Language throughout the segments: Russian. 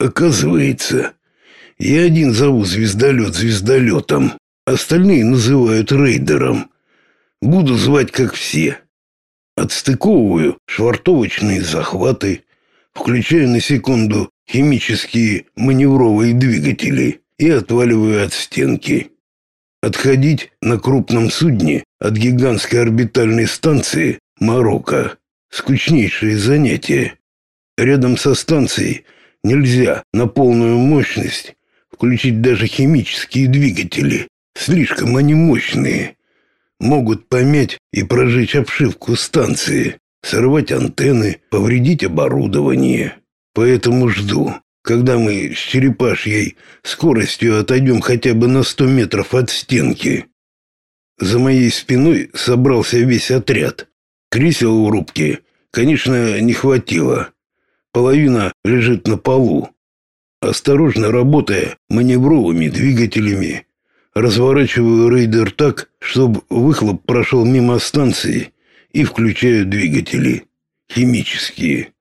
Оказывается, я один зову звездолет звездолетом, остальные называют рейдером. Буду звать как все. Отстыковываю швартовочные захваты, включая на секунду химические маневровые двигатели и отваливаю от стенки. Отходить на крупном судне от гигантской орбитальной станции Марокко – скучнейшее занятие. Рядом со станцией нельзя на полную мощность включить даже химические двигатели. Слишком они мощные. Могут помять и прожечь обшивку станции, сорвать антенны, повредить оборудование. Поэтому жду, когда мы с черепашьей скоростью отойдем хотя бы на сто метров от стенки. За моей спиной собрался весь отряд. Кресел в рубке, конечно, не хватило. Половина лежит на полу. Осторожно работая маневровыми двигателями, разворачиваю рейдер так, чтобы выхлоп прошел мимо станции и включаю двигатели. Химические.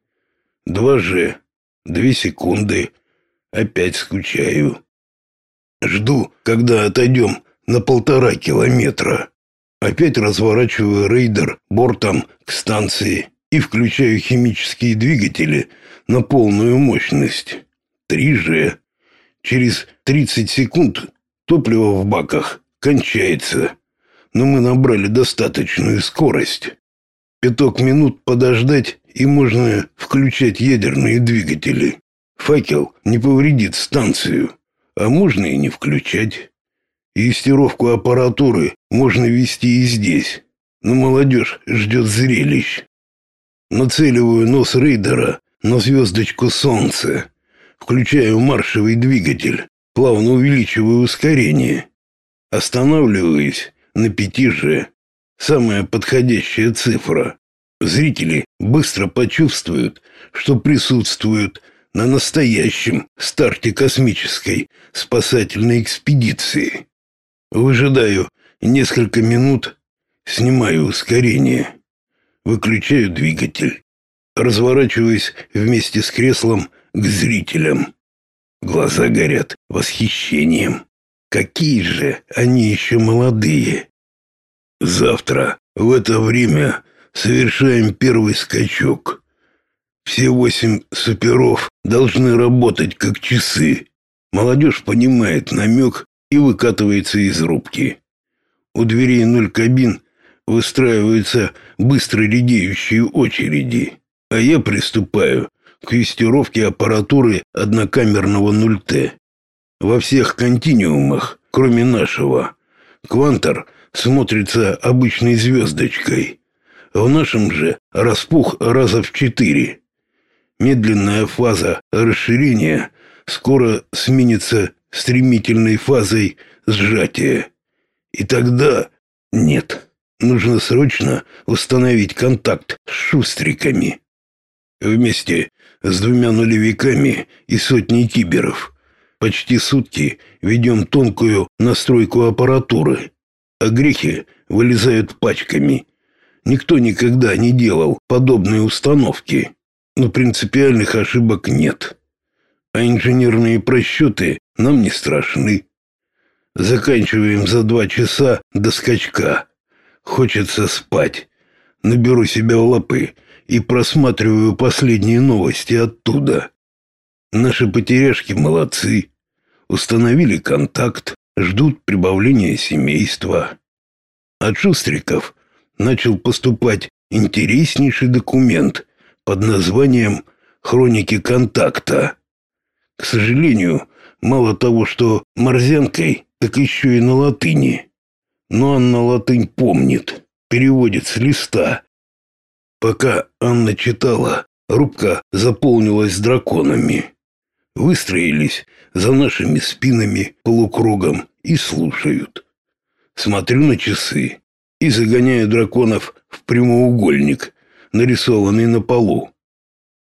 Два же. Две секунды. Опять скучаю. Жду, когда отойдем на полтора километра. Опять разворачиваю рейдер бортом к станции и включаю химические двигатели на полную мощность. 3G. Через 30 секунд топливо в баках кончается, но мы набрали достаточную скорость. Пяток минут подождать, и можно включать ядерные двигатели. Факел не повредит станцию, а можно и не включать. И стировку аппаратуры можно вести и здесь. Но молодежь ждет зрелищ. Нацеливаю нос рейдера на звездочку солнца. Включаю маршевый двигатель, плавно увеличиваю ускорение. Останавливаюсь на 5G. Самая подходящая цифра. Зрители быстро почувствуют, что присутствуют на настоящем старте космической спасательной экспедиции. Выжидаю несколько минут, снимаю ускорение. Выключаю двигатель. Разворачиваюсь вместе с креслом к зрителям. Глаза горят восхищением. Какие же они еще молодые. Завтра в это время совершаем первый скачок. Все восемь суперов должны работать как часы. Молодежь понимает намек и выкатывается из рубки. У дверей ноль кабин выстраиваются быстро редеющие очереди, а я приступаю к вестировке аппаратуры однокамерного 0Т. Во всех континуумах, кроме нашего, квантор смотрится обычной звездочкой. В нашем же распух раза в четыре. Медленная фаза расширения скоро сменится стремительной фазой сжатия. И тогда нет. Нужно срочно установить контакт с шустриками. Вместе с двумя нулевиками и сотней киберов почти сутки ведем тонкую настройку аппаратуры, а грехи вылезают пачками. Никто никогда не делал подобные установки, но принципиальных ошибок нет. А инженерные просчеты нам не страшны. Заканчиваем за два часа до скачка. Хочется спать. Наберу себя в лапы и просматриваю последние новости оттуда. Наши потеряшки молодцы. Установили контакт, ждут прибавления семейства. От Шустриков начал поступать интереснейший документ под названием «Хроники контакта». К сожалению, мало того, что морзянкой, так еще и на латыни но Анна латынь помнит, переводит с листа. Пока Анна читала, рубка заполнилась драконами. Выстроились за нашими спинами полукругом и слушают. Смотрю на часы и загоняю драконов в прямоугольник, нарисованный на полу.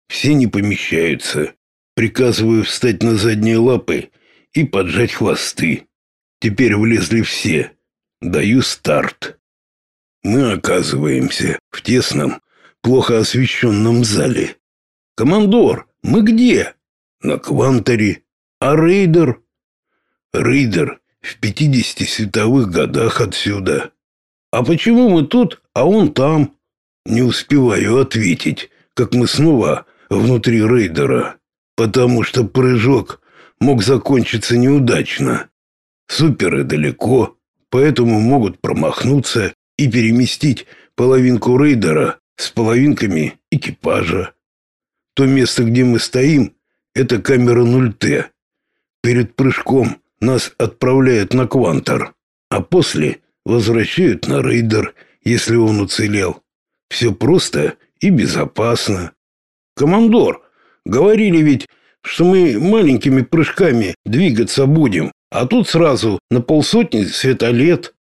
Все не помещаются. Приказываю встать на задние лапы и поджать хвосты. Теперь влезли все. Даю старт. Мы оказываемся в тесном, плохо освещенном зале. «Командор, мы где?» На Кванторе. А Рейдер? Рейдер в 50 световых годах отсюда. А почему мы тут, а он там? Не успеваю ответить, как мы снова внутри рейдера, потому что прыжок мог закончиться неудачно. Суперы далеко, поэтому могут промахнуться и переместить половинку рейдера с половинками экипажа. То место, где мы стоим, это камера 0Т. Перед прыжком нас отправляют на Квантор, а после возвращают на рейдер, если он уцелел. Все просто и безопасно. Командор, говорили ведь, что мы маленькими прыжками двигаться будем, а тут сразу на полсотни светолет.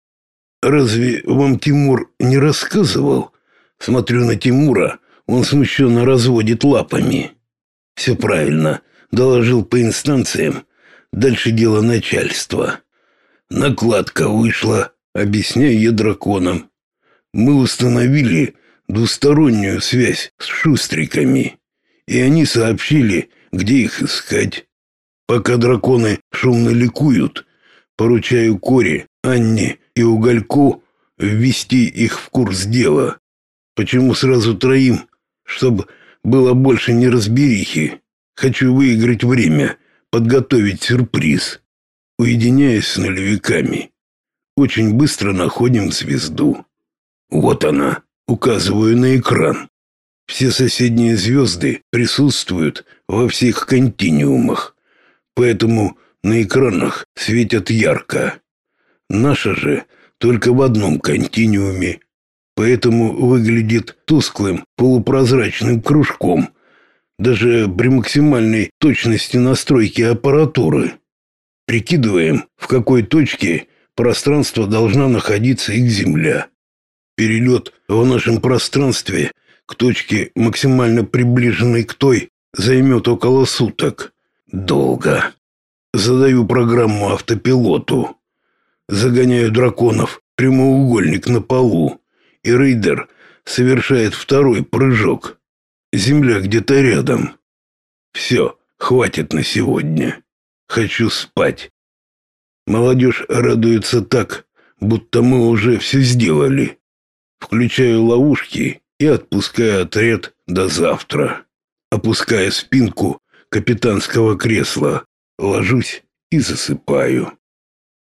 Разве вам Тимур не рассказывал? Смотрю на Тимура, он смущенно разводит лапами. Все правильно, доложил по инстанциям. Дальше дело начальства. Накладка вышла, объясняю я драконам. Мы установили двустороннюю связь с шустриками, и они сообщили, где их искать. Пока драконы шумно ликуют, поручаю Коре, Анне и Угольку ввести их в курс дела. Почему сразу троим? Чтобы было больше неразберихи. Хочу выиграть время, подготовить сюрприз. Уединяясь с нулевиками. Очень быстро находим звезду. Вот она, указываю на экран. Все соседние звезды присутствуют во всех континуумах, поэтому на экранах светят ярко. Наша же только в одном континууме, поэтому выглядит тусклым полупрозрачным кружком, даже при максимальной точности настройки аппаратуры. Прикидываем, в какой точке пространство должна находиться их Земля. Перелет в нашем пространстве к точке, максимально приближенной к той, займет около суток. Долго. Задаю программу автопилоту. Загоняю драконов в прямоугольник на полу, и рейдер совершает второй прыжок. Земля где-то рядом. Все, хватит на сегодня. Хочу спать. Молодежь радуется так, будто мы уже все сделали. Включаю ловушки и отпускаю отряд до завтра. Опуская спинку капитанского кресла, ложусь и засыпаю.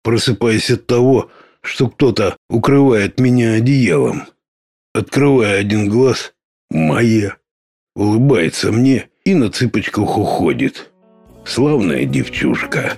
Просыпаюсь от того, что кто-то укрывает меня одеялом. Открывая один глаз, моя улыбается мне и на цыпочках уходит. Славная девчушка.